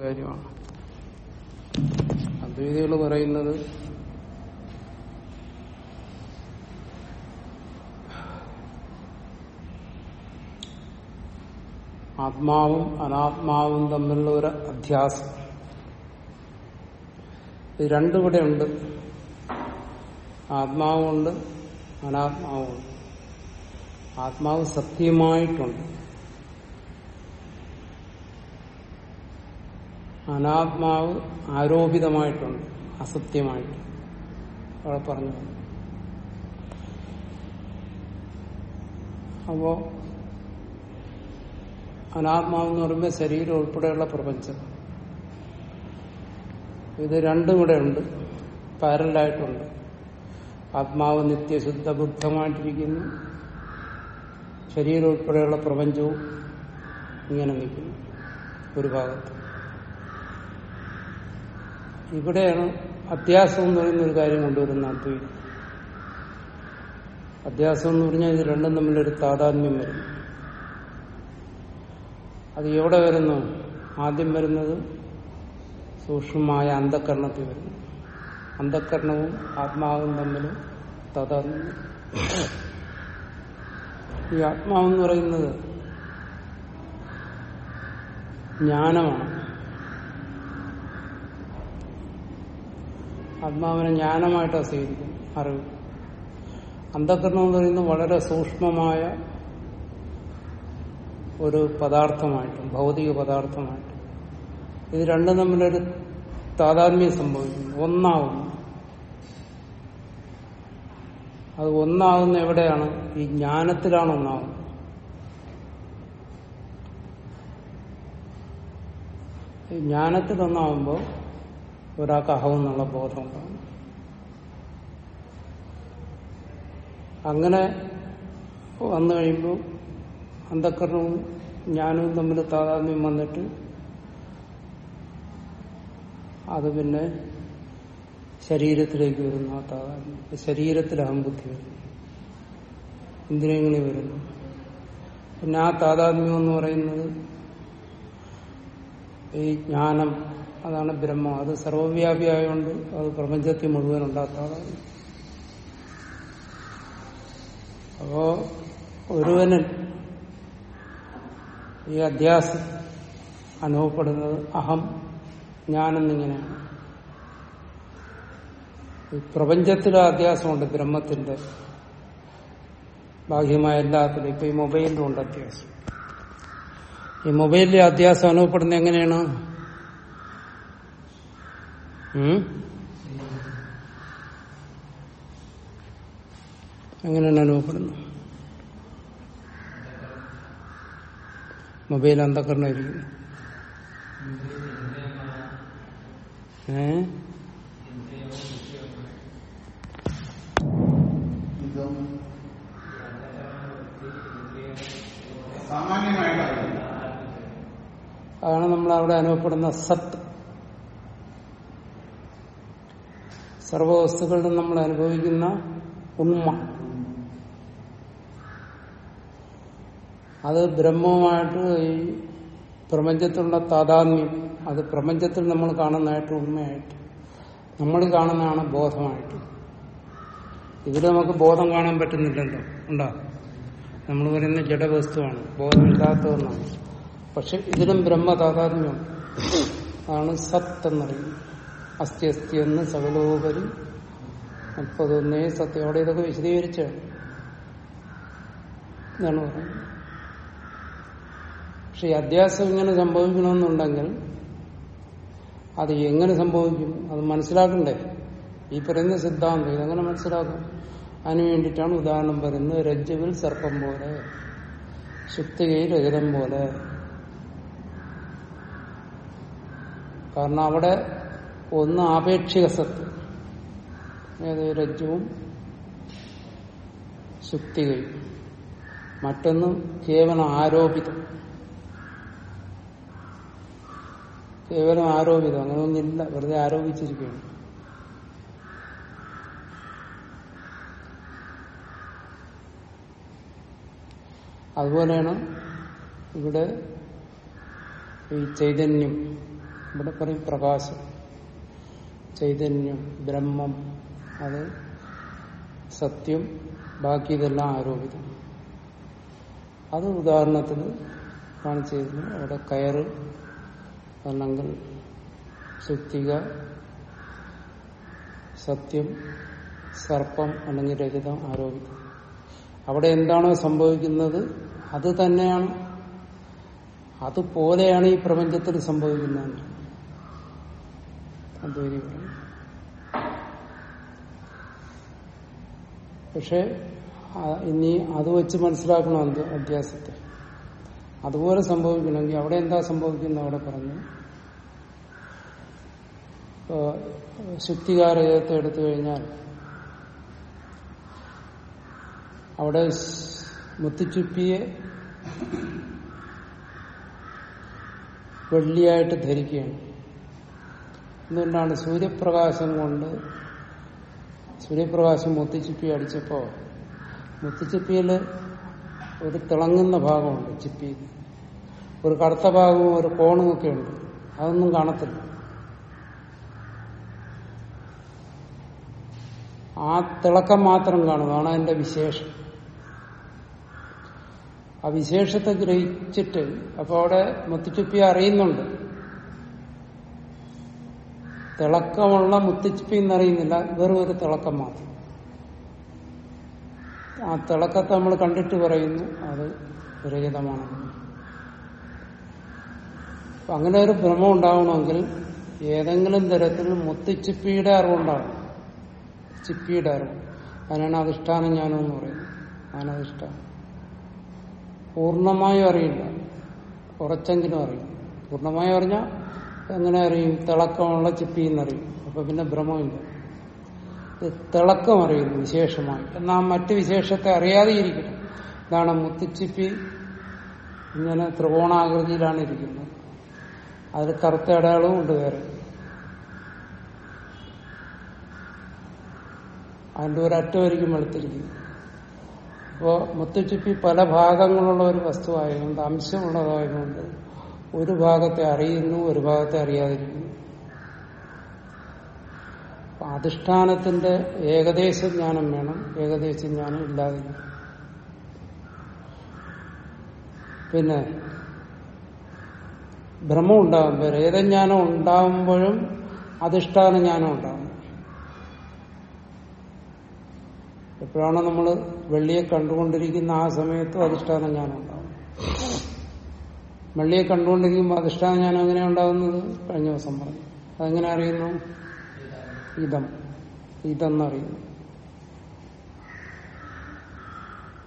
കാര്യമാണ്. അദ്വൈതികൾ പറയുന്നത് ആത്മാവും അനാത്മാവും തമ്മിലുള്ള ഒരു അധ്യാസം. ഇത് രണ്ടുകൂടെ ഉണ്ട്. ആത്മാവുമുണ്ട് അനാത്മാവുമുണ്ട്. ആത്മാവ് സത്യമായിട്ടുണ്ട്. അനാത്മാവ് ആരോപിതമായിട്ടുണ്ട് അസത്യമായിട്ട്. അവിടെ പറഞ്ഞു. അപ്പോ അനാത്മാവ് എന്ന് പറയുമ്പോൾ ശരീരം ഉൾപ്പെടെയുള്ള പ്രപഞ്ചം. ഇത് രണ്ടും ഇവിടെ ഉണ്ട്. പാരലായിട്ടുണ്ട് ആത്മാവ് നിത്യശുദ്ധ ബുദ്ധമായിട്ടിരിക്കുന്നു. ശരീരം ഉൾപ്പെടെയുള്ള പ്രപഞ്ചവും ഇങ്ങനെ നിൽക്കുന്നു. ഒരു ഭാഗത്ത്. ഇവിടെയാണ് അത്യാസം എന്ന് പറയുന്ന ഒരു കാര്യം കൊണ്ടുവരുന്ന അദ്വൈതം അത്യാസം എന്ന് പറഞ്ഞാൽ ഇത് രണ്ടും തമ്മിലൊരു താതാത്മ്യം വരുന്നു. അത് എവിടെ വരുന്നു? ആദ്യം വരുന്നത് സൂക്ഷ്മമായ അന്ധകരണത്തിൽ വരുന്നു. അന്ധകരണവും ആത്മാവും തമ്മിൽ താതാത്മ്യം. ഈ ആത്മാവെന്ന് പറയുന്നത് ജ്ഞാനമാണ്. ആത്മാവിനെ ജ്ഞാനമായിട്ടാണ് സ്വീകരിക്കും അറിവ്. അന്ധകരണം എന്ന് പറയുന്നത് വളരെ സൂക്ഷ്മമായ ഒരു പദാർത്ഥമായിട്ടും ഭൗതിക പദാർത്ഥമായിട്ടും. ഇത് രണ്ടും തമ്മിലൊരു താതാത്മ്യം സംഭവിക്കുന്നു. ഒന്നാവുന്നു. അത് ഒന്നാകുന്ന എവിടെയാണ്? ഈ ജ്ഞാനത്തിലാണ് ഒന്നാകുന്നത് ഈ ജ്ഞാനത്തിൽ ഒന്നാവുമ്പോൾ ഒരാൾക്ക് അഹം എന്നുള്ള ബോധം ഉണ്ടാകും അങ്ങനെ വന്നു കഴിയുമ്പോൾ അന്ധക്കരണവും ജ്ഞാനവും തമ്മിൽ താതാത്മ്യം വന്നിട്ട് അത് പിന്നെ ശരീരത്തിലേക്ക് വരുന്നു ആ താതാത്മ്യം. ശരീരത്തിൽ അഹംബുദ്ധി വരുന്നു. ഇന്ദ്രിയങ്ങളിൽ വരുന്നു. പിന്നെ ആ താതാത്മ്യം എന്ന് പറയുന്നത് ഈ ജ്ഞാനം അതാണ് ബ്രഹ്മം. അത് സർവവ്യാപിയായതുകൊണ്ട് അത് പ്രപഞ്ചത്തിൽ മുഴുവൻ ഉണ്ടാക്കാതാണ് അപ്പോ ഒരുവന് ഈ അധ്യാസം അനുഭവപ്പെടുന്നത് അഹം ഞാനെന്നിങ്ങനെയാണ് ഈ പ്രപഞ്ചത്തിലെ അധ്യാസമുണ്ട് ബ്രഹ്മത്തിന്റെ. ബാഹ്യമായ എല്ലാത്തിലും. ഇപ്പൊ ഈ മൊബൈലിലും ഉണ്ട് അധ്യാസം. ഈ മൊബൈലിലെ അധ്യാസം അനുഭവപ്പെടുന്നത് എങ്ങനെയാണ്? എങ്ങനെയാണ് അനുഭവപ്പെടുന്നത്? മൊബൈൽ അന്ധക്കരണായിരിക്കും ഏ? അതാണ് നമ്മൾ അവിടെ അനുഭവപ്പെടുന്ന സത്ത് സർവവസ്തുക്കളിലും നമ്മൾ അനുഭവിക്കുന്ന ഉണ്മ. അത് ബ്രഹ്മമായിട്ട് ഈ പ്രപഞ്ചത്തിലുള്ള താതാത്മ്യം അത് പ്രപഞ്ചത്തിൽ നമ്മൾ കാണുന്നതായിട്ട് ഉണ്മയായിട്ട് നമ്മൾ കാണുന്നതാണ് ബോധമായിട്ട്. ഇതിൽ നമുക്ക് ബോധം കാണാൻ പറ്റുന്നില്ലല്ലോ ഉണ്ടോ? നമ്മൾ പറയുന്ന ജഡവസ്തുവാണ് ബോധമില്ലാത്തതെന്നാണ് പക്ഷെ ഇതിലും ബ്രഹ്മ താതാത്മ്യമുണ്ട് അതാണ് സത്ത് എന്നറിയുന്നത് അസ്ഥി അസ്ഥി എന്ന് സകലോപരി മുപ്പതൊന്നേ സത്യം. അവിടെ ഇതൊക്കെ വിശദീകരിച്ചാണ് എന്നാണ് പറയുന്നത് പക്ഷെ ഈ അധ്യാസം ഇങ്ങനെ സംഭവിക്കണമെന്നുണ്ടെങ്കിൽ അത് എങ്ങനെ സംഭവിക്കും? അത് മനസ്സിലാക്കണ്ടേ? ഈ പറയുന്ന സിദ്ധാന്തം ഇതെങ്ങനെ മനസ്സിലാക്കും? അതിനു വേണ്ടിയിട്ടാണ് ഉദാഹരണം പറയുന്നത് രജ്ജുവിൽ സർപ്പം പോലെ ശുക്തികയിൽ രഹിതം പോലെ. കാരണം അവിടെ ഒന്ന് ആപേക്ഷിക സത്ത് ഏത് രജ്ജുവും ശുക്തികയും. മറ്റൊന്ന് കേവലം ആരോപിതം. കേവലം ആരോപിതം. അങ്ങനെയൊന്നില്ല വെറുതെ ആരോപിച്ചിരിക്കുകയാണ്. അതുപോലെയാണ് ഇവിടെ ഈ ചൈതന്യം. ഇവിടെ പറയും പ്രകാശം. ചൈതന്യം ബ്രഹ്മം അത് സത്യം ബാക്കി ഇതെല്ലാം ആരോപിതം. അത് ഉദാഹരണത്തിന് കാണിച്ചിരുന്നു. അവിടെ കയറ് അല്ലെങ്കിൽ സുത്തിക സത്യം സർപ്പം അല്ലെങ്കിൽ രഹിതം ആരോപിതം. അവിടെ എന്താണോ സംഭവിക്കുന്നത് അത് തന്നെയാണ്. അതുപോലെയാണ് ഈ പ്രപഞ്ചത്തിൽ സംഭവിക്കുന്നത് അദ്വൈതി പറയും പക്ഷെ ഇനി അത് വെച്ച് മനസ്സിലാക്കണം എന്ത് അഭ്യാസത്തെ. അതുപോലെ സംഭവിക്കണമെങ്കിൽ അവിടെ എന്താ സംഭവിക്കുന്നത് അവിടെ പറഞ്ഞു. ശുദ്ധികാരകത്തെ എടുത്തു കഴിഞ്ഞാൽ അവിടെ മുത്തുച്ചുപ്പിയെ വെള്ളിയായിട്ട് ധരിക്കുകയാണ്. എന്തുകൊണ്ടാണ് സൂര്യപ്രകാശം കൊണ്ട് സൂര്യപ്രകാശം മുത്തിച്ചിപ്പി അടിച്ചപ്പോ? മുത്തിച്ചിപ്പിയിൽ ഒരു തിളങ്ങുന്ന ഭാഗമുണ്ട് ചിപ്പി. ഒരു കറുത്ത ഭാഗവും ഒരു കോണും ഒക്കെ ഉണ്ട്. അതൊന്നും കാണത്തില്ല. ആ തിളക്കം മാത്രം കാണും. അതാണ് അതിന്റെ വിശേഷം. ആ വിശേഷത്തെ ഗ്രഹിച്ചിട്ട് അപ്പോ അവിടെ മുത്തിച്ചിപ്പി അറിയുന്നുണ്ട്. തിളക്കമുള്ള മുത്തുച്ചിപ്പി എന്നറിയുന്നില്ല. വെറും ഒരു തിളക്കം മാത്രം. ആ തിളക്കത്തെ നമ്മൾ കണ്ടിട്ട് പറയുന്നു അത് വിരഹിതമാണ് അങ്ങനെ ഒരു ഭ്രമം ഉണ്ടാവണമെങ്കിൽ ഏതെങ്കിലും തരത്തിൽ മുത്തുച്ചിപ്പിയുടെ അറിവുണ്ടാവും ചിപ്പിയുടെ അറിവ്. അതിനാണ് അധിഷ്ഠാനം ജ്ഞാനം എന്ന് പറയുന്നത്. അനധിഷ്ഠാനം പൂർണമായും അറിയില്ല. കുറച്ചെങ്കിലും അറിയും. പൂർണമായും അറിഞ്ഞാൽ എങ്ങനെ അറിയും? തിളക്കമുള്ള ചിപ്പി എന്നറിയും. അപ്പൊ പിന്നെ ഭ്രമമില്ല. തിളക്കം അറിയുന്നു വിശേഷമായി എന്നാൽ മറ്റു വിശേഷത്തെ അറിയാതെ ഇരിക്കണം ഇതാണ് മുത്തുച്ചിപ്പി ഇങ്ങനെ ത്രികോണാകൃതിയിലാണ് ഇരിക്കുന്നത്. അതിൽ കറുത്ത അടയാളവും ഉണ്ട് വേറെ. അതിന്റെ ഒരറ്റമായിരിക്കും വെളുത്തിരിക്കുന്നത്. അപ്പോൾ മുത്തുച്ചിപ്പി പല ഭാഗങ്ങളുള്ള ഒരു വസ്തുവായതുകൊണ്ട് അംശമുള്ളതായതുകൊണ്ട് ഒരു ഭാഗത്തെ അറിയുന്നു ഒരു ഭാഗത്തെ അറിയാതിരിക്കുന്നു. അധിഷ്ഠാനത്തിന്റെ ഏകദേശ ജ്ഞാനം വേണം ഏകദേശ ജ്ഞാനം ഇല്ലാതെ പിന്നെ ഭ്രമം ഉണ്ടാകുമ്പോൾ രേതജ്ഞാനം ഉണ്ടാകുമ്പോഴും അധിഷ്ഠാന ജ്ഞാനം ഉണ്ടാകും എപ്പോഴാണോ നമ്മൾ വെള്ളിയെ കണ്ടുകൊണ്ടിരിക്കുന്ന ആ സമയത്തും അധിഷ്ഠാന ജ്ഞാനം ഉണ്ടാകും വെള്ളിയെ കണ്ടുകൊണ്ടിരിക്കുമ്പോൾ അധിഷ്ഠാന ഞാൻ എങ്ങനെ ഉണ്ടാകുന്നത് കഴിഞ്ഞ ദിവസം പറഞ്ഞു. അതെങ്ങനെ അറിയുന്നു? ഇതം. ഇതെന്നറിയുന്നു.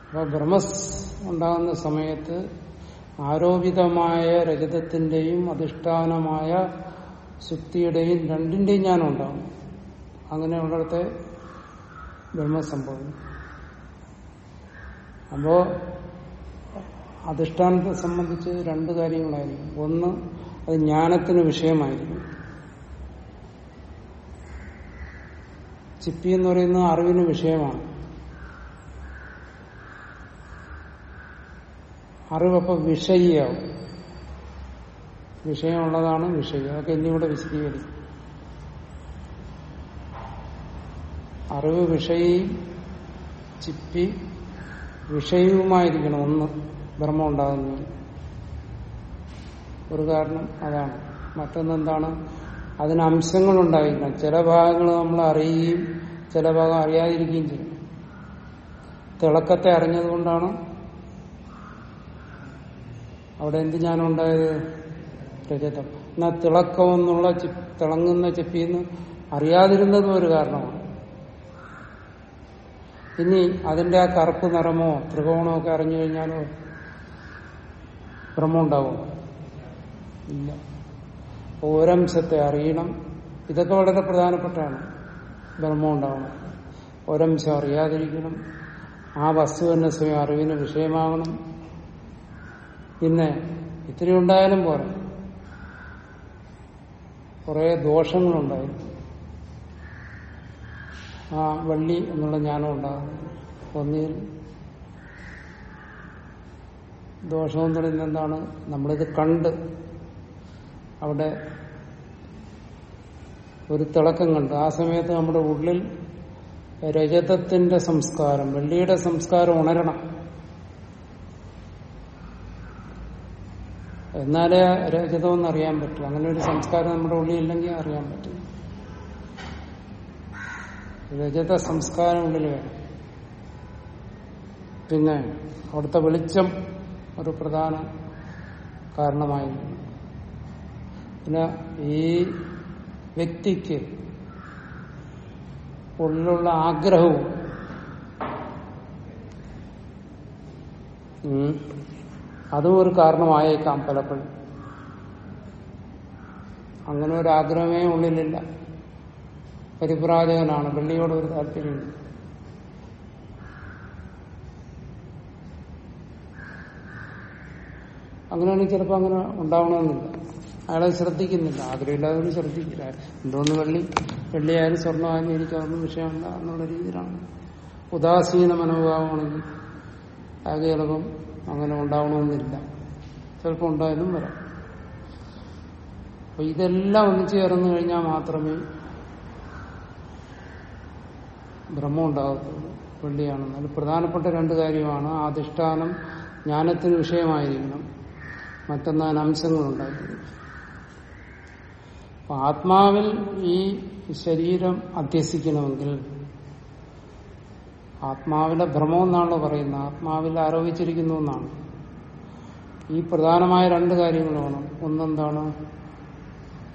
അപ്പൊ ബ്രഹ്മസ് ഉണ്ടാകുന്ന സമയത്ത് ആരോപിതമായ രജതത്തിന്റെയും അധിഷ്ഠാനമായ ശുക്തിയുടെയും രണ്ടിന്റെയും ഞാൻ ഉണ്ടാകും അങ്ങനെയുള്ളിടത്തെ ബ്രഹ്മസംഭവം. അപ്പോ അധിഷ്ഠാനത്തെ സംബന്ധിച്ച് രണ്ട് കാര്യങ്ങളായിരിക്കും. ഒന്ന് അത് ജ്ഞാനത്തിന് വിഷയമായിരിക്കും. ചിപ്പി എന്ന് പറയുന്നത് അറിവിന് വിഷയമാണ്. അറിവപ്പോ വിഷയിയാവും. വിഷയമുള്ളതാണ് വിഷയം. അതൊക്കെ ഇന്നിവിടെ വിശദീകരിക്കും. അറിവ് വിഷയി ചിപ്പി വിഷയവുമായിരിക്കണം ഒന്ന്. ബ്രഹ്മം ഉണ്ടാകുന്നു ഒരു കാരണം അതാണ്. മറ്റൊന്നെന്താണ്? അതിന് അംശങ്ങളുണ്ടായിരിക്കണം. ചില ഭാഗങ്ങൾ നമ്മൾ അറിയുകയും ചില ഭാഗം അറിയാതിരിക്കുകയും ചെയ്യും. തിളക്കത്തെ അറിഞ്ഞതുകൊണ്ടാണ് അവിടെ എന്ത് ജ്ഞാനം ഉണ്ടായത് രജതം. എന്നാ തിളക്കം എന്നുള്ള ചി- തിളങ്ങുന്ന ചെപ്പിന്ന് അറിയാതിരുന്നതും ഒരു കാരണമാണ്. ഇനി അതിന്റെ ആ കറുപ്പ് നിറമോ ത്രികോണമോ ഒക്കെ അറിഞ്ഞു കഴിഞ്ഞാലോ ഭ്രമം ഉണ്ടാവും ഇല്ല. ഒരംശത്തെ അറിയണം. ഇതൊക്കെ വളരെ പ്രധാനപ്പെട്ടാണ് ഭ്രമം ഉണ്ടാവണം ഒരംശം അറിയാതിരിക്കണം. ആ വസ്തു തന്നെ സ്വയം അറിവിന് വിഷയമാകണം പിന്നെ ഇത്തിരി ഉണ്ടായാലും പോരാ. കുറെ ദോഷങ്ങളുണ്ടായി ആ വള്ളി എന്നുള്ള ജ്ഞാനം ഉണ്ടാകും ഒന്നിൽ ദോഷം എന്ന് പറയുന്നത് എന്താണ്? നമ്മളിത് കണ്ട് അവിടെ ഒരു തിളക്കം കണ്ട്. ആ സമയത്ത് നമ്മുടെ ഉള്ളിൽ രജതത്തിന്റെ സംസ്കാരം വെള്ളിയുടെ സംസ്കാരം ഉണരണം. എന്നാലേ രജതമെന്ന് അറിയാൻ പറ്റും. അങ്ങനെ ഒരു സംസ്കാരം നമ്മുടെ ഉള്ളിൽ ഇല്ലെങ്കിൽ അറിയാൻ പറ്റും രജത സംസ്കാരം ഉള്ളിൽ വേണം. പിന്നെ അവിടുത്തെ വെളിച്ചം ഒരു പ്രധാന കാരണമായി. പിന്നെ ഈ വ്യക്തിക്ക് ഉള്ളിലുള്ള ആഗ്രഹവും അതും ഒരു കാരണമായേക്കാം പലപ്പോഴും. അങ്ങനെ ഒരു ആഗ്രഹമേ ഉള്ളിലില്ല. പരിപ്രാജകനാണ് വെള്ളിയോട് ഒരു താല്പര്യമില്ല. അങ്ങനെയാണെങ്കിൽ ചിലപ്പോൾ അങ്ങനെ ഉണ്ടാവണമെന്നില്ല. അയാളെ ശ്രദ്ധിക്കുന്നില്ല. ആഗ്രഹമില്ലാതെ ശ്രദ്ധിക്കില്ല. എന്തോന്ന് വെള്ളി വെള്ളിയായാലും സ്വർണമായാലും എനിക്കതൊന്നും വിഷയമല്ല എന്നുള്ള രീതിയിലാണ്. ഉദാസീന മനോഭാവമാണെങ്കിൽ ആകെ ചിലപ്പം അങ്ങനെ ഉണ്ടാവണമെന്നില്ല. ചിലപ്പോൾ ഉണ്ടായാലും വരാം. അപ്പൊ ഇതെല്ലാം ഒന്നിച്ചു ചേർന്നു കഴിഞ്ഞാൽ മാത്രമേ ബ്രഹ്മം ഉണ്ടാകത്തുള്ളൂ. വെള്ളിയാണെന്ന് അതിൽ പ്രധാനപ്പെട്ട രണ്ട് കാര്യമാണ് അധിഷ്ഠാനം ജ്ഞാനത്തിന് വിഷയമായിരിക്കണം. മറ്റൊന്ന് അംശങ്ങൾ അപ്പൊ ആത്മാവിൽ ഈ ശരീരം അധ്യസിക്കണമെങ്കിൽ ആത്മാവിലെ ഭ്രമം എന്നാണല്ലോ പറയുന്നത്. ആത്മാവിൽ ആരോപിച്ചിരിക്കുന്നു എന്നാണ്. ഈ പ്രധാനമായ രണ്ട് കാര്യങ്ങൾ വേണം. ഒന്നെന്താണ്?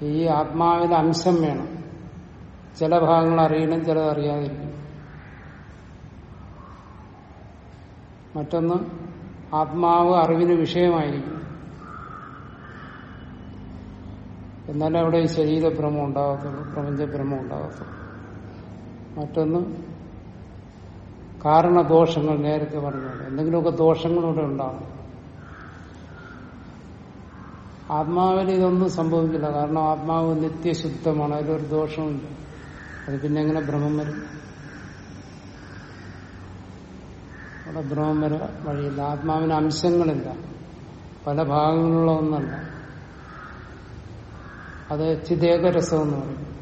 ഈ ആത്മാവിലെ അംശം വേണം. ചില ഭാഗങ്ങൾ അറിയണം ചിലത് അറിയാതിരിക്കും മറ്റൊന്ന് ആത്മാവ് അറിവിന് വിഷയമായിരിക്കും എന്നാലേ അവിടെ ഈ ശരീരഭ്രമം ഉണ്ടാകത്തുള്ളൂ പ്രപഞ്ചഭ്രമം ഉണ്ടാകത്തുള്ളൂ. മറ്റൊന്ന് കാരണദോഷങ്ങൾ നേരത്തെ പറഞ്ഞുകൊണ്ട് എന്തെങ്കിലുമൊക്കെ ദോഷങ്ങളിവിടെ ഉണ്ടാകും. ആത്മാവിൽ ഇതൊന്നും സംഭവിക്കില്ല. കാരണം ആത്മാവ് നിത്യശുദ്ധമാണ് അതിലൊരു ദോഷമുണ്ട് അത് പിന്നെ എങ്ങനെ ഭ്രമം വരും? അവിടെ ഭ്രമം വര വഴിയില്ല. ആത്മാവിന് അംശങ്ങളില്ല. പല ഭാഗങ്ങളുള്ള ഒന്നല്ല. അത് ചിതേകരസം എന്ന് പറയും.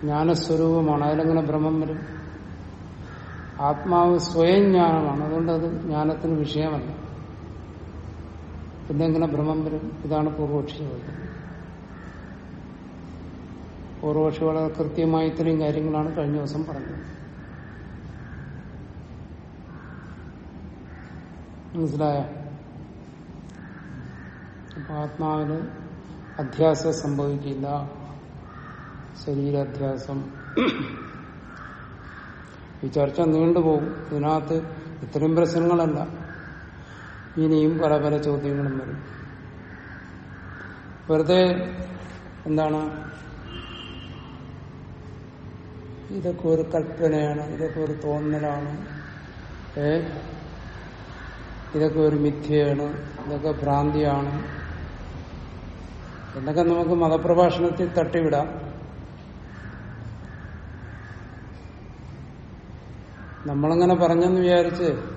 ജ്ഞാനസ്വരൂപമാണ്. അതിലെങ്ങനെ ഭ്രമം വരും. ആത്മാവ് സ്വയം ജ്ഞാനമാണ്. അതുകൊണ്ട് അത് ജ്ഞാനത്തിന് വിഷയമല്ല. പിന്നെ എങ്ങനെ ഭ്രമം വരും. ഇതാണ് പൂർവക്ഷി പൂർവക്ഷി വളരെ കൃത്യമായി ഇത്രയും കാര്യങ്ങളാണ് കഴിഞ്ഞ ദിവസം പറഞ്ഞത്. മനസ്സിലായ? അപ്പൊ ആത്മാവിന് അധ്യാസം സംഭവിക്കില്ല. ശരീരാധ്യാസം. ഈ ചർച്ച നീണ്ടുപോകും ഇതിനകത്ത് ഇത്രയും പ്രശ്നങ്ങളല്ല. ഇനിയും പല പല ചോദ്യങ്ങളും വരും. വെറുതെ എന്താണ്? ഇതൊക്കെ ഒരു കൽപ്പനയാണ്. ഇതൊക്കെ ഒരു തോന്നലാണ്. ഏ? ഇതൊക്കെ ഒരു മിഥ്യയാണ്. ഇതൊക്കെ ഭ്രാന്തിയാണ്. എന്നൊക്കെ നമുക്ക് മതപ്രഭാഷണത്തിൽ തട്ടിവിടാം. നമ്മളങ്ങനെ പറഞ്ഞെന്ന് വിചാരിച്ച്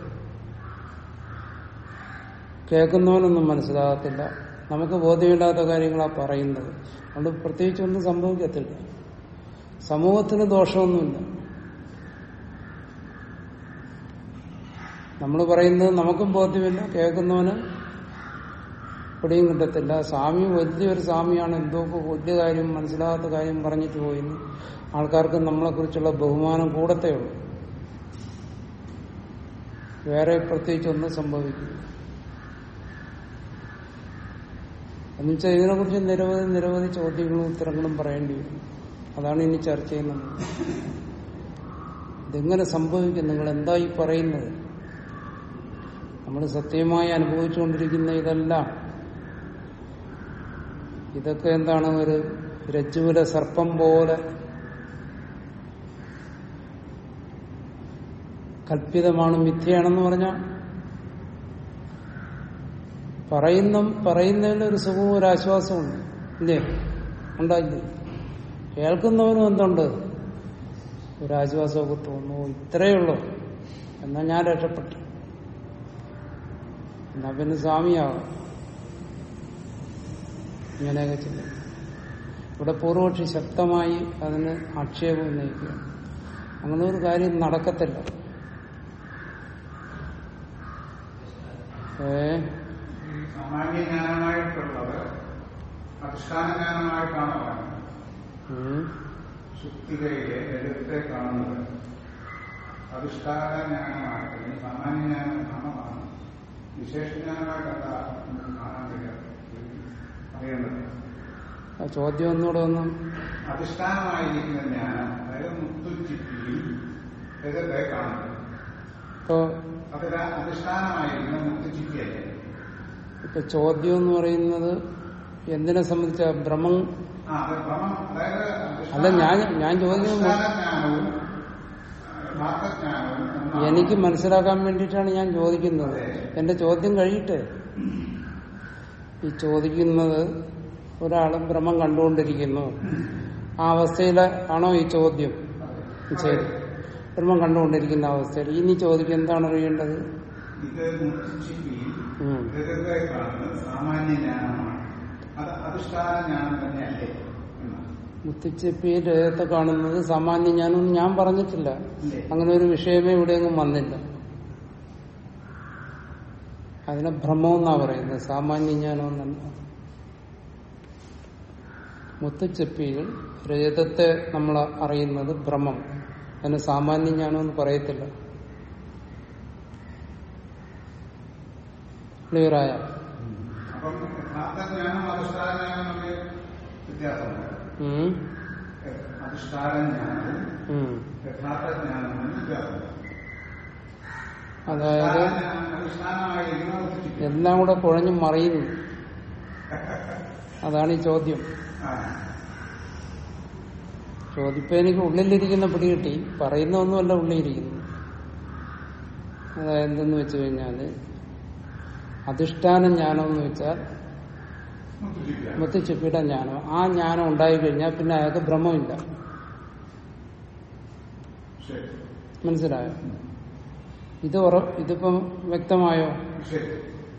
കേൾക്കുന്നവനൊന്നും മനസ്സിലാകത്തില്ല. നമുക്ക് ബോധ്യമില്ലാത്ത കാര്യങ്ങളാണ് പറയുന്നത്. അതുകൊണ്ട് പ്രത്യേകിച്ചൊന്നും സംഭവിക്കത്തില്ല. സമൂഹത്തിന് ദോഷമൊന്നുമില്ല. നമ്മൾ പറയുന്നത് നമുക്കും ബോധ്യമില്ല കേൾക്കുന്നവന് പിടിയും കിട്ടത്തില്ല. സ്വാമി വലിയൊരു സ്വാമിയാണ്. എന്തോ വലിയ കാര്യം മനസ്സിലാകാത്ത കാര്യം പറഞ്ഞിട്ട് പോയിന്ന് ആൾക്കാർക്ക് നമ്മളെക്കുറിച്ചുള്ള ബഹുമാനം കൂടത്തേ ഉള്ളൂ. വേറെ പ്രത്യേകിച്ചൊന്നും സംഭവിക്കില്ല. എന്നുവെച്ചാൽ ഇതിനെക്കുറിച്ച് നിരവധി നിരവധി ചോദ്യങ്ങളും ഉത്തരങ്ങളും പറയേണ്ടി വരും. അതാണ് ഇനി ചർച്ച ചെയ്യുന്നത്. ഇതെങ്ങനെ സംഭവിക്കും? നിങ്ങൾ എന്താ ഈ പറയുന്നത്? നമ്മൾ സത്യമായി അനുഭവിച്ചുകൊണ്ടിരിക്കുന്ന ഇതെല്ലാം ഇതൊക്കെ എന്താണ് ഒരു രജ്ജുവിലെ സർപ്പം പോലെ കൽപ്പിതമാണ് മിഥ്യയാണെന്ന് പറഞ്ഞാൽ പറയുന്ന പറയുന്നതിൽ ഒരു സുഖവും ഒരു ആശ്വാസമുണ്ട് ഇല്ലേ? ഉണ്ടായില്ലേ കേൾക്കുന്നവനും എന്തുണ്ട്? ഒരു ആശ്വാസമൊക്കെ തോന്നുന്നു. ഇത്രയേ ഉള്ളൂ. എന്നാ ഞാൻ രക്ഷപ്പെട്ടു. എന്നാ പിന്നെ സ്വാമിയാവാം. ഇങ്ങനെയൊക്കെ ചെയ്യും ഇവിടെ പൂർവപക്ഷി ശക്തമായി അതിന് ആക്ഷേപം ഉന്നയിക്കുകയാണ് അങ്ങനെ ഒരു കാര്യം നടക്കത്തില്ല. ഏ? സാമാന്യ ജ്ഞാനമായിട്ടുള്ളത് അധിഷ്ഠാന ജ്ഞാനമായിട്ടാണ് പറയുന്നത്. ഉം. ശുക്തികയിലെ ലളിതത്തെ കാണുന്നത് അധിഷ്ഠാന ജ്ഞാനമായിട്ട് ഈ സാമാന്യ ജ്ഞാനം നാമമാണ് വിശേഷ ജ്ഞാനമായിട്ടല്ല നമുക്ക് കാണാൻ അറിയേണ്ടത് ആ ചോദ്യം ഒന്നുകൂടെ ഒന്ന് അധിഷ്ഠാനമായിരിക്കുന്ന ജ്ഞാനം അതായത് ഇപ്പൊ അതിൽ അധിഷ്ഠാനമായിരിക്കുന്ന മുത്തുച്ചിപ്പിയല്ലേ ഇപ്പൊ ചോദ്യം എന്ന് പറയുന്നത് എന്തിനെ സംബന്ധിച്ച? ഭ്രമം അല്ല ഞാൻ ഞാൻ ചോദിക്കുന്നത്. എനിക്ക് മനസ്സിലാക്കാൻ വേണ്ടിയിട്ടാണ് ഞാൻ ചോദിക്കുന്നത്. എന്റെ ചോദ്യം കഴിയട്ടെ? ഈ ചോദിക്കുന്നത് ഒരാൾ ഭ്രമം കണ്ടുകൊണ്ടിരിക്കുന്നു. ആ അവസ്ഥയിൽ ആണോ ഈ ചോദ്യം? ശരി. ഭ്രമം കണ്ടുകൊണ്ടിരിക്കുന്ന അവസ്ഥയിൽ. ഇനി ചോദിക്കുക എന്താണ് അറിയേണ്ടത്? ഉം. ലളിതത്തെ കാണുന്നത് സാമാന്യ രേഖത്തെ കാണുന്നത് ഞാനൊന്നും ഞാൻ പറഞ്ഞിട്ടില്ല. അങ്ങനെ ഒരു വിഷയമേ ഇവിടെയൊന്നും വന്നില്ല. അതിനെ ഭ്രമമെന്നാ പറയുന്നത്. സാമാന്യ എന്നല്ല മുത്തുച്ചെപ്പികൾ രജതത്തെ നമ്മൾ അറിയുന്നത് ഭ്രമം അതിന് സാമാന്യ ജ്ഞാനമെന്ന് പറയത്തില്ല. ക്ലിയറായ? അധിഷ്ഠാനം ജ്ഞാനം തമ്മിൽ വ്യത്യാസമുണ്ട് ഉം അധിഷ്ഠാന ജ്ഞാനവും ഉം യഥാർത്ഥജ്ഞാനവും തമ്മിൽ വ്യത്യാസമുണ്ട് അതായത് എല്ലാം കൂടെ കുഴഞ്ഞു മറിയുന്നു. അതാണ് ഈ ചോദ്യം. ആ. ചോദിപ്പം എനിക്ക് ഉള്ളിലിരിക്കുന്ന പിടികിട്ടി പറയുന്ന ഒന്നുമല്ല ഉള്ളിലിരിക്കുന്നു അതായത് എന്തെന്ന് വെച്ചു കഴിഞ്ഞാൽ അധിഷ്ഠാനം ജ്ഞാനം എന്ന് വെച്ചാൽ മുത്തുച്ചിപ്പിയുടെ ജ്ഞാനം ആ ജ്ഞാനം ഉണ്ടായിക്കഴിഞ്ഞാൽ പിന്നെ അയാൾക്ക് ഭ്രമമില്ല മനസ്സിലായോ? ഇത് ഇതിപ്പം വ്യക്തമായോ?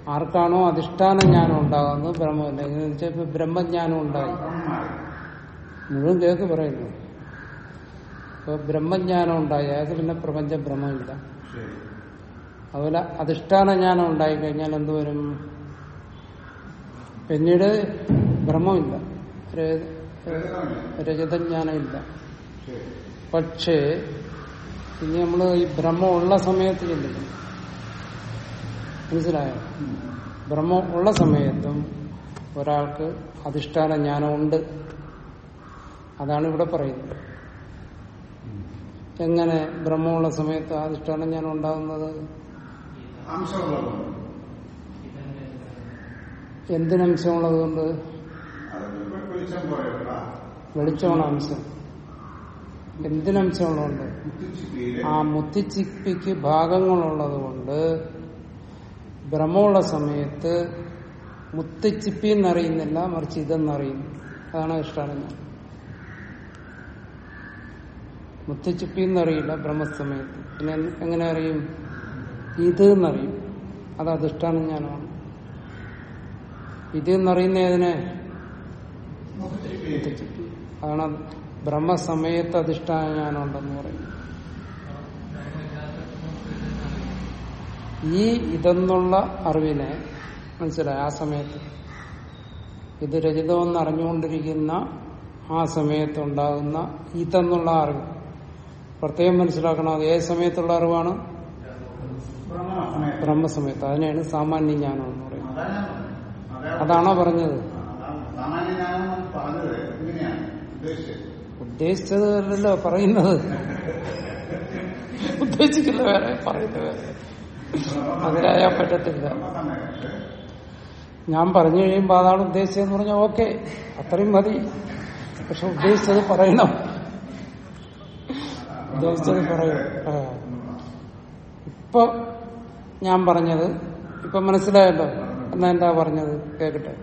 ആർക്കാണോ അധിഷ്ഠാന ജ്ഞാനം ഉണ്ടാകുന്നത്? വെച്ചാൽ ഇപ്പൊ ബ്രഹ്മജ്ഞാനം ഉണ്ടായി. മുഴുവൻ കേക്ക് പറയുന്നു. ഇപ്പൊ ബ്രഹ്മജ്ഞാനം ഉണ്ടായി. അയാൾക്ക് പിന്നെ പ്രപഞ്ച ഭ്രമമില്ല അതുപോലെ അധിഷ്ഠാന ജ്ഞാനം ഉണ്ടായി കഴിഞ്ഞാൽ എന്തുവരും പിന്നീട് ഭ്രമമില്ല രജതജ്ഞാനമില്ല പക്ഷേ ഇനി നമ്മൾ ഈ ബ്രഹ്മ ഉള്ള സമയത്ത് ചിന്തിക്കണം മനസ്സിലായോ? ബ്രഹ്മ ഉള്ള സമയത്തും ഒരാൾക്ക് അധിഷ്ഠാന ജ്ഞാനമുണ്ട്. അതാണ് ഇവിടെ പറയുന്നത്. എങ്ങനെ ബ്രഹ്മമുള്ള സമയത്ത് അധിഷ്ഠാനം ഞാൻ ഉണ്ടാകുന്നത് അംശമുള്ളതുകൊണ്ട് എന്തിനംശമുള്ളത് കൊണ്ട് അത് വെ- വെളിച്ചം പോലെയുള്ള വെളിച്ചമാണ് അംശം. എന്തിനംശമുള്ളതുകൊണ്ട് ആ മുത്തിച്ചിപ്പിക്ക് ഭാഗങ്ങളുള്ളത് കൊണ്ട് ഭ്രമമുള്ള സമയത്ത് മുത്തിച്ചിപ്പി എന്നറിയുന്നില്ല മറിച്ച് ഇതെന്നറിയുന്നു അതാണ് ഇഷ്ടമാണ് മുത്തിച്ചിപ്പി എന്നറിയില്ല ബ്രഹ്മസമയത്ത്. പിന്നെ എങ്ങനെ അറിയും? ഇത് എന്നറിയും. അത് അധിഷ്ഠാന ഞാനാണ് ഇത് എന്നറിയുന്ന ഏതിനെ? അതാണ് ബ്രഹ്മസമയത്ത് അധിഷ്ഠാന ജ്ഞാനം ഉണ്ടെന്ന് പറയുന്നത് ഈ ഇതെന്നുള്ള അറിവിനെ മനസ്സിലായി? ആ സമയത്ത്. ഇത് രചിതമെന്ന് അറിഞ്ഞുകൊണ്ടിരിക്കുന്ന ആ സമയത്തുണ്ടാകുന്ന ഇതെന്നുള്ള അറിവ്. പ്രത്യേകം മനസ്സിലാക്കണം അത് ഏത് സമയത്തുള്ള അറിവാണ്? ബ്രഹ്മസമയത്ത്. അതിനെയാണ് സാമാന്യ ജ്ഞാനം എന്ന് പറയുന്നത് അതാണ് പറഞ്ഞത്. സാമാന്യ ഉദ്ദേശിച്ചത് അല്ലല്ലോ പറയുന്നത്? ഉദ്ദേശിക്കുന്ന വേറെ പറയുന്നത്. വേറെ അതിലായാ പറ്റത്തില്ല. ഞാൻ പറഞ്ഞു കഴിയുമ്പോൾ അതാണ് ഉദ്ദേശിച്ചതെന്ന് പറഞ്ഞാൽ ഓക്കെ അത്രയും മതി. പക്ഷെ ഉദ്ദേശിച്ചത് പറയണം. ഉദ്ദേശിച്ചത് പറയണം. ഇപ്പൊ ഞാൻ പറഞ്ഞത് ഇപ്പൊ മനസ്സിലായല്ലോ. എന്നാ എന്താ പറഞ്ഞത്? കേക്കട്ടെ.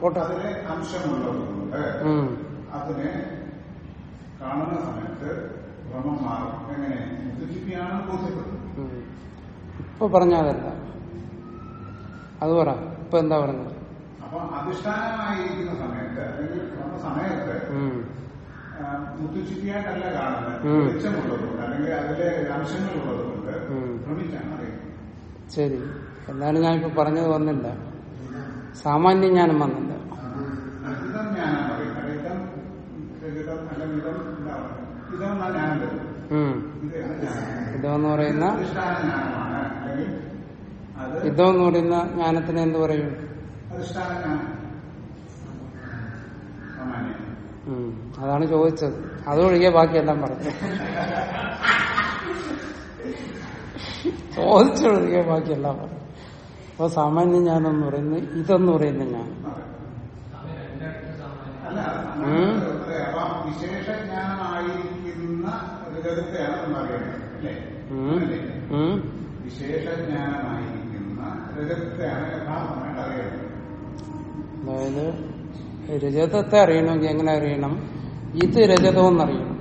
പോട്ടെ. അതിന് അംശമുള്ളതുകൊണ്ട്. അതിനെ കാണുന്ന സമയത്ത് ഭ്രമം മാറും. എങ്ങനെ? മുത്തുച്ചിപ്പിയാണ് ബോധ്യപ്പെടുന്നത്. ഇപ്പൊ പറഞ്ഞതല്ല. അത് പറ. ഇപ്പൊ എന്താ പറഞ്ഞത്? അപ്പൊ അധിഷ്ഠാനമായിരിക്കുന്ന സമയത്ത് അല്ലെങ്കിൽ സമയത്ത് മുത്തുച്ചിപ്പിയായിട്ടല്ല കാണുന്നത്. വെളിച്ചമുള്ളതുകൊണ്ട് അല്ലെങ്കിൽ അതിലെ അംശങ്ങളുള്ളതുകൊണ്ട് ഉള്ളതുകൊണ്ട് ഭ്രമിച്ചാണ് അറിയുന്നത് ശരി. എന്നാലും ഞാനിപ്പോ പറഞ്ഞത് വന്നില്ല. സാമാന്യ ജ്ഞാനം വന്നില്ല ഇതെന്ന് പറയുന്ന ഇതെന്ന് പറയുന്ന ജ്ഞാനത്തിന് എന്ത് പറയും. അതാണ് ചോദിച്ചത്. അതൊഴികെ ബാക്കിയെല്ലാം പറഞ്ഞു. ചോദിച്ചൊഴികെ ബാക്കിയെല്ലാം പറഞ്ഞു. അപ്പൊ സാമാന്യ ഞാനെന്ന് പറയുന്നത് ഇതെന്ന് പറയുന്ന ഞാൻ. അതായത് രജതത്തെ അറിയണമെങ്കിൽ എങ്ങനെ അറിയണം? ഇത് രജതമെന്നറിയണം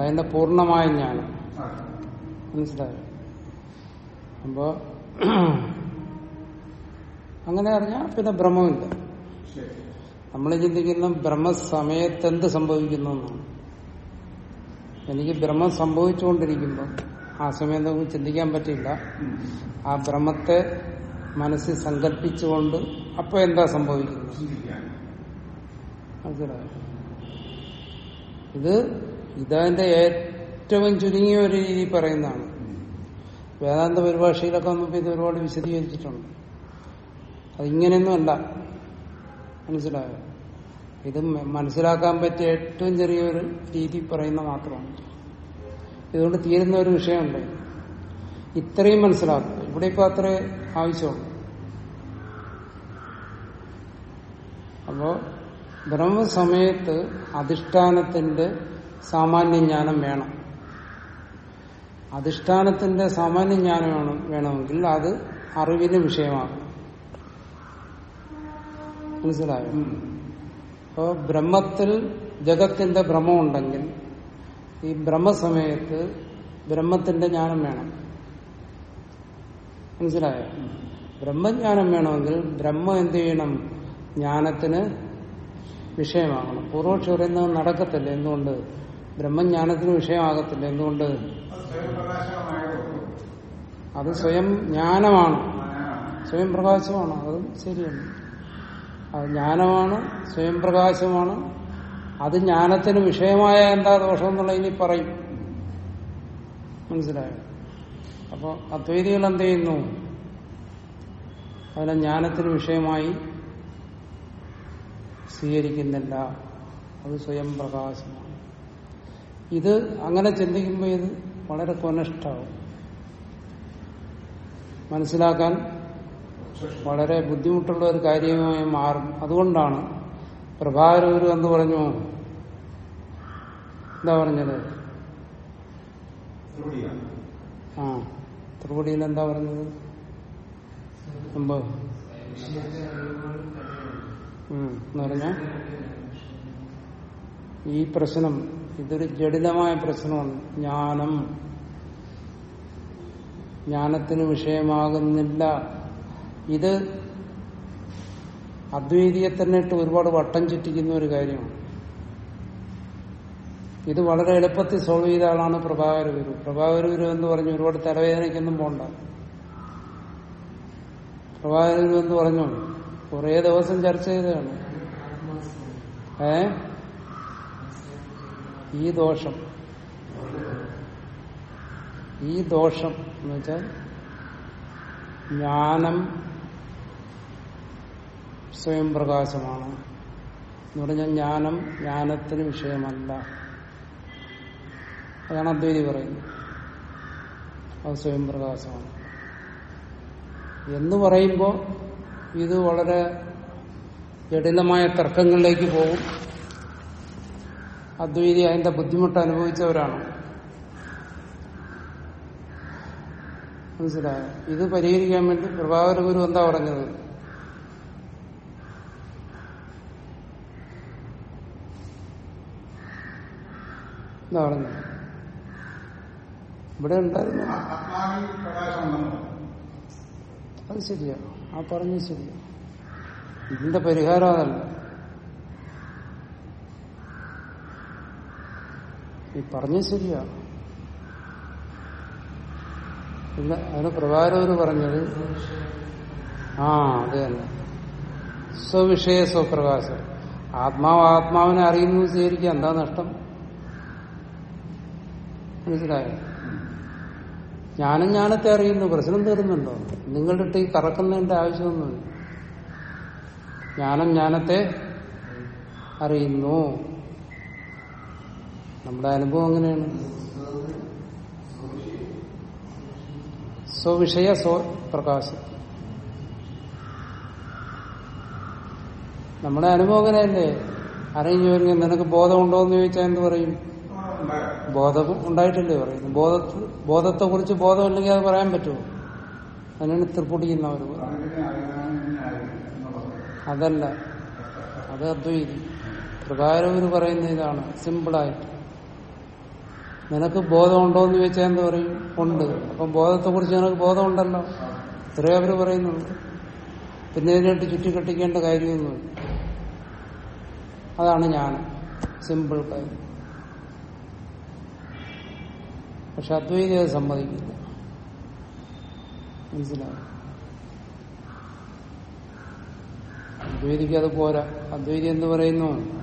അതിന്റെ പൂർണമായ ജ്ഞാനം. മനസ്സിലായോ? അപ്പോ അങ്ങനെ അറിഞ്ഞാൽ പിന്നെ ഭ്രമമില്ല. നമ്മൾ ചിന്തിക്കുന്ന ബ്രഹ്മസമയത്ത് എന്ത് സംഭവിക്കുന്നു എന്നാണ് എനിക്ക് ബ്രഹ്മം സംഭവിച്ചുകൊണ്ടിരിക്കുമ്പോൾ ആ സമയം നമുക്ക് ചിന്തിക്കാൻ പറ്റില്ല. ആ ബ്രഹ്മത്തെ മനസ്സിൽ സങ്കല്പിച്ചുകൊണ്ട് അപ്പൊ എന്താ സംഭവിക്കുന്നത്? മനസ്സിലായോ? ഇത് ഇതതിന്റെ ഏറ്റവും ചുരുങ്ങിയ ഒരു രീതി പറയുന്നതാണ്. വേദാന്ത പരിഭാഷയിലൊക്കെ വന്നപ്പോൾ ഇത് ഒരുപാട് വിശദീകരിച്ചിട്ടുണ്ട്. അതിങ്ങനെയൊന്നും അല്ല. മനസ്സിലായോ? ഇത് മനസ്സിലാക്കാൻ പറ്റിയ ഏറ്റവും ചെറിയൊരു രീതി പറയുന്ന മാത്രമാണ്. ഇതുകൊണ്ട് തീരുന്ന ഒരു വിഷയമുണ്ട്. ഇത്രയും മനസ്സിലാക്കുക ഇവിടെ ഇപ്പൊ അത്ര ആവശ്യമുള്ളൂ. അപ്പോ ബ്രഹ്മസമയത്ത് അധിഷ്ഠാനത്തിന്റെ സാമാന്യ ജ്ഞാനം വേണം. അധിഷ്ഠാനത്തിന്റെ സാമാന്യ ജ്ഞാനം വേണം വേണമെങ്കിൽ അത് അറിവിന് വിഷയമാകും മനസ്സിലായോ? അപ്പോ ബ്രഹ്മത്തിൽ ജഗത്തിന്റെ ഭ്രമമുണ്ടെങ്കിൽ ഈ ബ്രഹ്മസമയത്ത് ബ്രഹ്മത്തിന്റെ ജ്ഞാനം വേണം. മനസ്സിലായോ? ബ്രഹ്മജ്ഞാനം വേണമെങ്കിൽ ബ്രഹ്മം എന്ത് ചെയ്യണം? ജ്ഞാനത്തിന് വിഷയമാകണം. പൂർവക്ഷി പറയുന്നത് നടക്കത്തില്ല. എന്തുകൊണ്ട്? ബ്രഹ്മജ്ഞാനത്തിന് വിഷയമാകത്തില്ല. എന്തുകൊണ്ട്? അത് സ്വയം ജ്ഞാനമാണ്. സ്വയം പ്രകാശമാണ്. അതും ശരിയാണ്. അത് ജ്ഞാനമാണ് സ്വയം പ്രകാശമാണ്. അത് ജ്ഞാനത്തിന് വിഷയമായ എന്താ ദോഷം എന്നുള്ള ഇനി പറയും. മനസ്സിലായോ? അപ്പൊ അദ്വൈതികൾ എന്ത് ചെയ്യുന്നു? അതിനെ ജ്ഞാനത്തിന് വിഷയമായി സ്വീകരിക്കുന്നില്ല. അത് സ്വയം പ്രകാശമാണ്. ഇത് അങ്ങനെ ചിന്തിക്കുമ്പോൾ ഇത് വളരെ കൊനഷ്ടാവും മനസ്സിലാക്കാൻ വളരെ ബുദ്ധിമുട്ടുള്ള ഒരു കാര്യമായി മാറും. അതുകൊണ്ടാണ് പ്രഭാകരൂര് എന്ന് പറഞ്ഞു? എന്താ പറഞ്ഞത്. ആ ത്രിപുടിയിൽ എന്താ പറഞ്ഞത്? മുമ്പ് പറഞ്ഞ ഈ പ്രശ്നം ഇതൊരു ജടിലമായ പ്രശ്നമാണ്. ജ്ഞാനം. ജ്ഞാനത്തിന് വിഷയമാകുന്നില്ല. ഇത് അദ്വൈതിയെ തന്നെ ഇട്ട് ഒരുപാട് വട്ടം ചുറ്റിക്കുന്ന ഒരു കാര്യമാണ്. ഇത് വളരെ എളുപ്പത്തിൽ സോൾവ് ചെയ്ത ആളാണ് പ്രഭാകര ഗുരു. പ്രഭാകര ഗുരു എന്ന് പറഞ്ഞു ഒരുപാട് തലവേദനയ്ക്കൊന്നും പോണ്ട. പ്രഭാകര ഗുരു എന്ന് പറഞ്ഞു? കുറേ ദിവസം ചർച്ച ചെയ്തതാണ്. ഏ? ഈ ദോഷം. ഈ ദോഷം എന്ന് വെച്ചാൽ ജ്ഞാനം സ്വയം പ്രകാശമാണ്. എന്ന് പറഞ്ഞാൽ ജ്ഞാനം ജ്ഞാനത്തിന് വിഷയമല്ല. അതാണ് അദ്വൈതി പറയുന്നത്. അത് സ്വയം പ്രകാശമാണ്. എന്ന് പറയുമ്പോൾ ഇത് വളരെ ജടിലമായ തർക്കങ്ങളിലേക്ക് പോകും. അദ്വൈതി അതിന്റെ ബുദ്ധിമുട്ട് അനുഭവിച്ചവരാണ്. മനസ്സിലായ? ഇത് പരിഹരിക്കാൻ വേണ്ടി പ്രഭാകര ഗുരു എന്താ പറഞ്ഞത്? എന്താ പറഞ്ഞത്? ഇവിടെ ഉണ്ടായിരുന്നു. അത് ശരിയാ. ആ പറഞ്ഞത് ശരിയാ. ഇതിന്റെ പരിഹാരം അതല്ല. ഈ പറഞ്ഞ ശരിയാ. പിന്നെ അതിന് പ്രഭാരവര് പറഞ്ഞത് ആ അത് തന്നെ. സ്വവിഷയ സ്വപ്രകാശം. ആത്മാവ് ആത്മാവിനെ അറിയുന്നു സ്വീകരിക്കുക എന്താ നഷ്ടം? മനസ്സിലായോ? ഞാനും ജ്ഞാനത്തെ അറിയുന്നു പ്രശ്നം തീർന്നുണ്ടോ നിങ്ങളുടെ ഇട്ട് ഈ കറക്കുന്നതിന്റെ ആവശ്യമൊന്നുമില്ല. ജ്ഞാനം ജ്ഞാനത്തെ അറിയുന്നു. നമ്മുടെ അനുഭവം അങ്ങനെയാണ്. സ്വവിഷയ സ്വപ്രകാശം നമ്മുടെ അനുഭവം അങ്ങനെയല്ലേ? അറിഞ്ഞു നിനക്ക് ബോധമുണ്ടോ എന്ന് ചോദിച്ചാൽ എന്ത് പറയും? ബോധം ഉണ്ടായിട്ടില്ലേ പറയും ബോധത്തെ ബോധത്തെ കുറിച്ച് ബോധമില്ലെങ്കിൽ അത് പറയാൻ പറ്റുമോ? അതിനാണ് എന്നുള്ളത് അതല്ല. അത് അദ്വൈതി. പ്രകാരം പ്രകാരവര് പറയുന്ന ഇതാണ്. സിമ്പിളായിട്ട്. നിനക്ക് ബോധമുണ്ടോ എന്ന് ചോദിച്ചാൽ എന്ത് പറയും? ഉണ്ട്. അപ്പം ബോധത്തെ കുറിച്ച് നിനക്ക് ബോധമുണ്ടല്ലോ. ഇത്രേ അവർ പറയുന്നുണ്ട്. പിന്നെ ഇതിനായിട്ട് ചുറ്റിക്കെട്ടിക്കേണ്ട കാര്യമൊന്നുമില്ല അതാണ് ഞാൻ. സിമ്പിൾ കാര്യം. പക്ഷെ അദ്വൈതി അത് സമ്മതിക്കില്ല. മനസ്സിലാവും അദ്വൈതിക്ക് അത് പോരാ. അദ്വൈതി എന്ന് പറയുന്നു?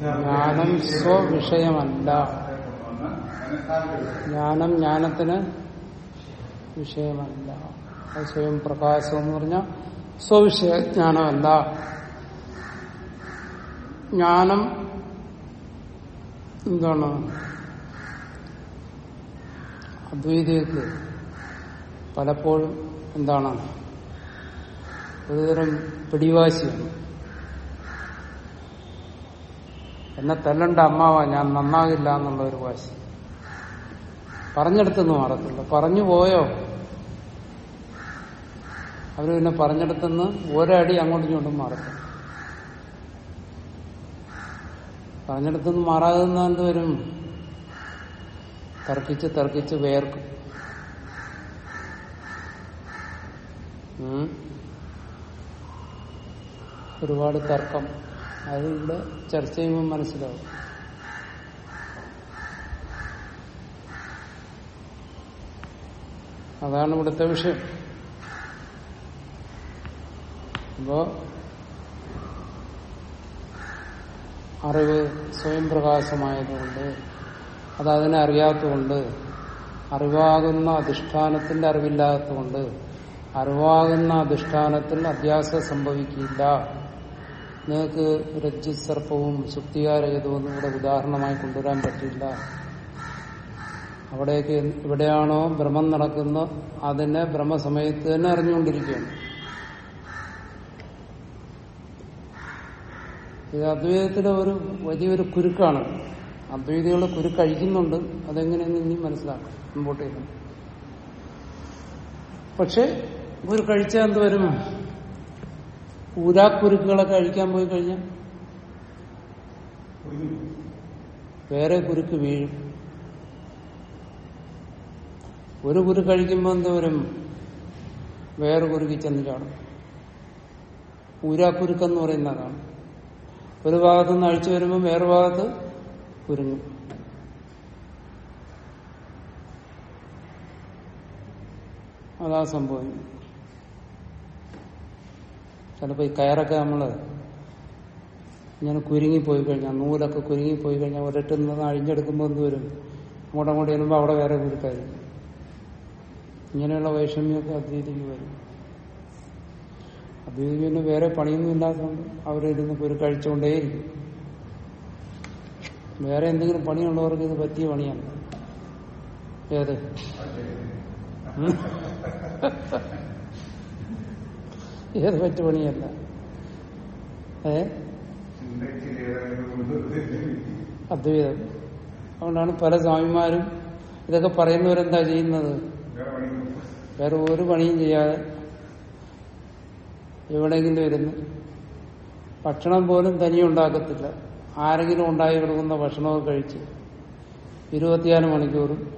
ജ്ഞാനം സ്വവിഷയമല്ല. ജ്ഞാനം ജ്ഞാനത്തിന് വിഷയമല്ല. അത് സ്വയം പ്രകാശം എന്ന് പറഞ്ഞാൽ സ്വവിഷയ ജ്ഞാനമല്ല ജ്ഞാനം എന്താണ്? അദ്വൈതിക്ക് പലപ്പോഴും എന്താണ്? ഒരുതരം പിടിവാശിയാണ്. എന്നെ തല്ലണ്ട അമ്മാവാ ഞാൻ നന്നാകില്ല എന്നുള്ള ഒരു വാശി. പറഞ്ഞെടുത്തെന്ന് മാറത്തില്ല പറഞ്ഞു പോയോ? അവർ പിന്നെ പറഞ്ഞെടുത്തെന്ന് ഒരടി അങ്ങോട്ടും ഇങ്ങോട്ടും മാറത്തില്ല. പറഞ്ഞെടുത്തുനിന്ന് മാറാതെ എന്തുവരും എന്ത് വരും? തർക്കിച്ച് തർക്കിച്ച് വേർക്കും. ഒരുപാട് തർക്കം. അത് ഇവിടെ ചർച്ച ചെയ്യുമ്പോൾ മനസ്സിലാവും. അതാണ് ഇവിടുത്തെ വിഷയം. അപ്പോ അറിവ് സ്വയം പ്രകാശമായതുകൊണ്ട് അത് അതിനെ അറിയാത്തതുകൊണ്ട് അറിവാകുന്ന അധിഷ്ഠാനത്തിന്റെ അറിവില്ലാത്തതുകൊണ്ട് അറിവാകുന്ന അധിഷ്ഠാനത്തിൽ അഭ്യാസം സംഭവിക്കില്ല. നിങ്ങൾക്ക് രജ്ജുസർപ്പവും ശുക്തികാരഹിതവും ഇവിടെ ഉദാഹരണമായി കൊണ്ടുവരാൻ പറ്റില്ല. അവിടേക്ക് ഇവിടെയാണോ ഭ്രമം നടക്കുന്ന അതിനെ ഭ്രമസമയത്ത് തന്നെ അറിഞ്ഞുകൊണ്ടിരിക്കുകയാണ്. ഇത് അദ്വൈതത്തിലെ ഒരു വലിയൊരു കുരുക്കാണ്. അദ്വൈതികൾ കുരുക്കഴിക്കുന്നുണ്ട് അതെങ്ങനെയെന്ന് ഇനി മനസ്സിലാക്കാം. മുമ്പോട്ട് പക്ഷെ ഒരു കഴിച്ചാൽ എന്ത് വരും? ഊരാക്കുരുക്കുകളൊക്കെ കഴിക്കാൻ പോയി കഴിഞ്ഞാൽ വേറെ കുരുക്ക് വീഴും. ഒരു കുരു കഴിക്കുമ്പോൾ എന്തോരം വേറെ കുരുക്കി ചെന്ന് ചാടും. ഊരാക്കുരുക്കെന്ന് പറയുന്ന അതാണ് ഒരു ഭാഗത്ത് നിന്ന് അഴിച്ചു വരുമ്പോൾ വേറെ ഭാഗത്ത് കുരുങ്ങും. അതാ സംഭവിക്കും ചിലപ്പോ ഈ കയറൊക്കെ നമ്മൾ ഇങ്ങനെ കുരുങ്ങിപ്പോയി കഴിഞ്ഞാൽ നൂലൊക്കെ കുരുങ്ങിപ്പോയി കഴിഞ്ഞാൽ ഒരിട്ട് നിന്ന് അഴിഞ്ഞെടുക്കുമ്പോൾ എന്ത് വരും? അങ്ങോട്ടും അങ്ങോട്ട് ചെല്ലുമ്പോൾ അവിടെ വേറെ കുരുക്കായിരിക്കും ഇങ്ങനെയുള്ള വൈഷമ്യമൊക്കെ അദ്വൈതിക്ക് വരും. അദ്വൈതിക്ക് പിന്നെ വേറെ പണിയൊന്നും ഇല്ലാത്തതുകൊണ്ട് അവരിരുന്ന് കുരുക്കഴിച്ചുകൊണ്ടേയിരിക്കും വേറെ എന്തെങ്കിലും പണിയുള്ളവർക്ക് ഇത് പറ്റിയ പണിയാണ്. ഏത്? ഏത് പറ്റു പണിയല്ല. ഏ? അദ്വൈതം. അതുകൊണ്ടാണ് പല സ്വാമിമാരും ഇതൊക്കെ പറയുന്നവരെന്താ ചെയ്യുന്നത്? വേറെ ഒരു പണിയും ചെയ്യാതെ എവിടെയെങ്കിലും ഇരുന്ന് ഭക്ഷണം പോലും തനിയെ ഉണ്ടാക്കത്തില്ല. ആരെങ്കിലും ഉണ്ടായി കൊടുക്കുന്ന ഭക്ഷണമൊക്കെ കഴിച്ച് ഇരുപത്തിനാല് മണിക്കൂറും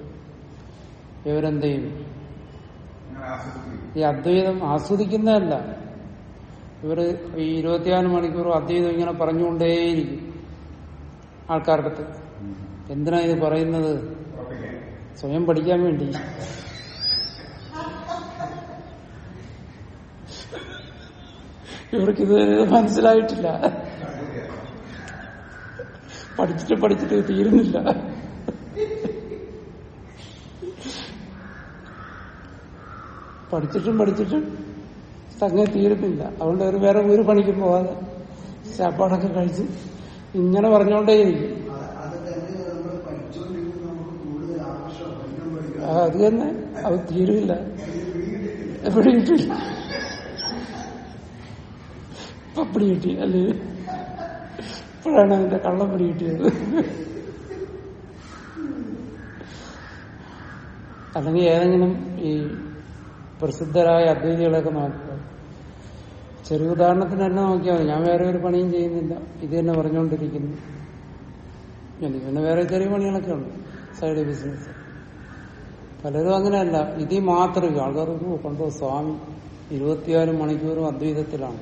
ഇവരെന്ത് ചെയ്യും? അങ്ങനെ ആസ്വദിക്കും ഈ അദ്വൈതം ആസ്വദിക്കുന്നതല്ല. ഇവർ ഈ ഇരുപത്തിയാറ് മണിക്കൂർ അദ്വൈതം ഇങ്ങനെ പറഞ്ഞുകൊണ്ടേയിരിക്കും ആൾക്കാരുടെ അടുത്ത് എന്തിനാ ഇത് പറയുന്നത്? സ്വയം പഠിക്കാൻ വേണ്ടി. ഇവർക്കിത് ഇത് മനസ്സിലായിട്ടില്ല. പഠിച്ചിട്ട് പഠിച്ചിട്ട് തീരുന്നില്ല. പഠിച്ചിട്ടും പഠിച്ചിട്ടും തങ്ങനെ തീരുന്നില്ല അതുകൊണ്ട് അവർ വേറെ ഒരു പണിക്ക് പോവാതെ ചാപ്പാടൊക്കെ കഴിച്ച് ഇങ്ങനെ പറഞ്ഞുകൊണ്ടേയിരിക്കും അത് തന്നെ അത് തീരുമില്ല എവിടെ കിട്ടില്ല. ഇപ്പൊ പിടി കിട്ടി അല്ലേ? ഇപ്പോഴാണ് അതിന്റെ കള്ളം പിടി കിട്ടിയത്. അല്ലെങ്കിൽ ഏതെങ്കിലും ഈ പ്രസിദ്ധരായ അദ്വൈതികളെയൊക്കെ നോക്കുക. ചെറിയ ഉദാഹരണത്തിന് തന്നെ നോക്കിയാൽ മതി. ഞാൻ വേറെ ഒരു പണിയും ചെയ്യുന്നില്ല. ഇത് തന്നെ പറഞ്ഞുകൊണ്ടിരിക്കുന്നു. എനിക്ക് പിന്നെ വേറെ ചെറിയ പണികളൊക്കെ ഉണ്ട്. സൈഡ് ബിസിനസ് പലരും അങ്ങനെയല്ല. ഇത് മാത്രമേ ആൾക്കാർ "ഓ, കണ്ടോ സ്വാമി ഇരുപത്തിയാറ് മണിക്കൂറും അദ്വൈതത്തിലാണ്.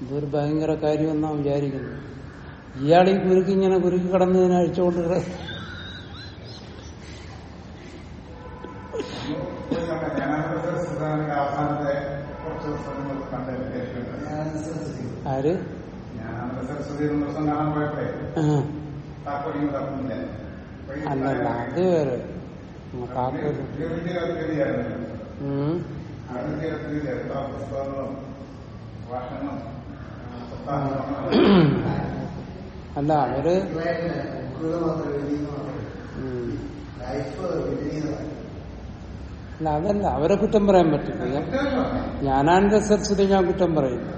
ഇതൊരു ഭയങ്കര കാര്യമെന്നാണ് വിചാരിക്കുന്നത്. ഇയാൾ ഈ കുരുക്ക് ഇങ്ങനെ കുരുക്ക് കടന്നതിനെ അഴിച്ചുകൊണ്ട് തപ്പുന്നില്ല അല്ലല്ല അത് വേറെ. അല്ല അവർ. ലൈഫ് അല്ല അതല്ല അവരെ കുറ്റം പറയാൻ പറ്റില്ല. ഞാനാനന്ദ സരസ്വതി ഞാൻ കുറ്റം പറയില്ല.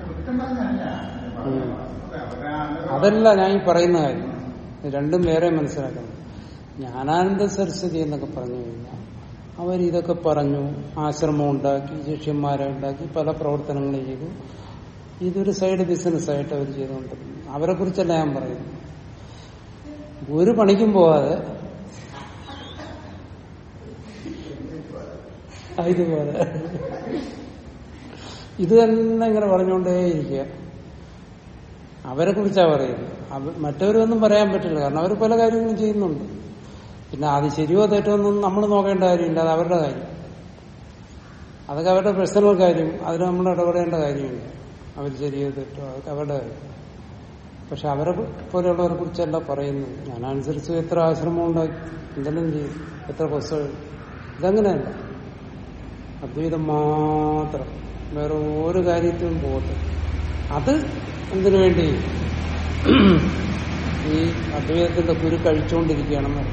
അതല്ല ഞാൻ ഈ പറയുന്ന കാര്യം. രണ്ടും വേറെ മനസ്സിലാക്കണം. ജ്ഞാനാനന്ദ സരസ്വതി എന്നൊക്കെ പറഞ്ഞു കഴിഞ്ഞാൽ അവരിതൊക്കെ പറഞ്ഞു ആശ്രമം ഉണ്ടാക്കി ശിഷ്യന്മാരെ ഉണ്ടാക്കി പല പ്രവർത്തനങ്ങളും ചെയ്തു. ഇതൊരു സൈഡ് ബിസിനസ് ആയിട്ട് അവർ ചെയ്തുകൊണ്ടിരുന്നു. അവരെ കുറിച്ചല്ല ഞാൻ പറയുന്നു ഒരു പണിക്കും പോവാതെ ഇതുപോലെ. ഇത് തന്നെ ഇങ്ങനെ പറഞ്ഞുകൊണ്ടേയിരിക്കുക. അവരെ കുറിച്ചാ പറയുന്നത് മറ്റവരൊന്നും പറയാൻ പറ്റില്ല. കാരണം അവർ പല കാര്യങ്ങളും ചെയ്യുന്നുണ്ട്. പിന്നെ അത് ശരിയോ തെറ്റോ ഒന്നും നമ്മൾ നോക്കേണ്ട കാര്യമില്ല. അത് അവരുടെ കാര്യം. അതൊക്കെ അവരുടെ പേഴ്സണൽ കാര്യം. അതിൽ നമ്മൾ ഇടപെടേണ്ട കാര്യമില്ല. അവർ ശരിയോ തെറ്റോ അതൊക്കെ അവരുടെ കാര്യം. പക്ഷെ അവരെ പോലെയുള്ളവരെ കുറിച്ചല്ല പറയുന്നത്. ഞാനനുസരിച്ച് എത്ര ആശ്രമം ഉണ്ടാക്കി എന്തെല്ലാം ചെയ്യും എത്ര പുസ്തകം ഇതങ്ങനെയല്ല. അദ്വൈതം മാത്രം. വേറെ ഒരു കാര്യത്തിനും പോകട്ടെ അത് എന്തിനു വേണ്ടി? ഈ അദ്വൈതത്തിന്റെ കുരു കഴിച്ചുകൊണ്ടിരിക്കുകയാണെന്ന്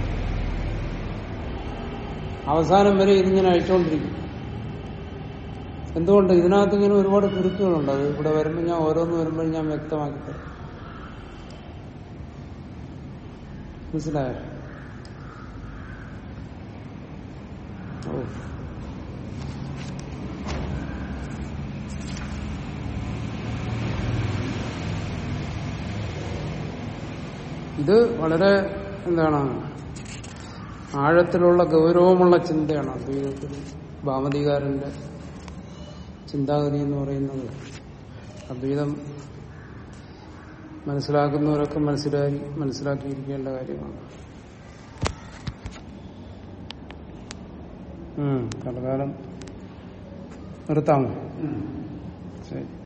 അവസാനം വരെ ഇതിങ്ങനെ അഴിച്ചുകൊണ്ടിരിക്കും എന്തുകൊണ്ട്? ഇതിനകത്ത് ഇങ്ങനെ ഒരുപാട് കുരുക്കുകളുണ്ട്. അത് ഇവിടെ വരുമ്പോൾ ഞാൻ ഓരോന്ന് വരുമ്പോൾ ഞാൻ വ്യക്തമാക്കി തരാം മനസ്സിലായോ? ഓ. ഇത് വളരെ എന്താണ് ആഴത്തിലുള്ള ഗൗരവമുള്ള ചിന്തയാണ് അദ്വൈതത്തിൽ ഭാമതികാരന്റെ ചിന്താഗതി എന്ന് പറയുന്നത്. അദ്വൈതം മനസ്സിലാക്കുന്നവരൊക്കെ മനസ്സിലാക്കി മനസ്സിലാക്കിയിരിക്കേണ്ട കാര്യമാണ്. ഉം, തൽക്കാലം നിർത്താമോ? ഉം.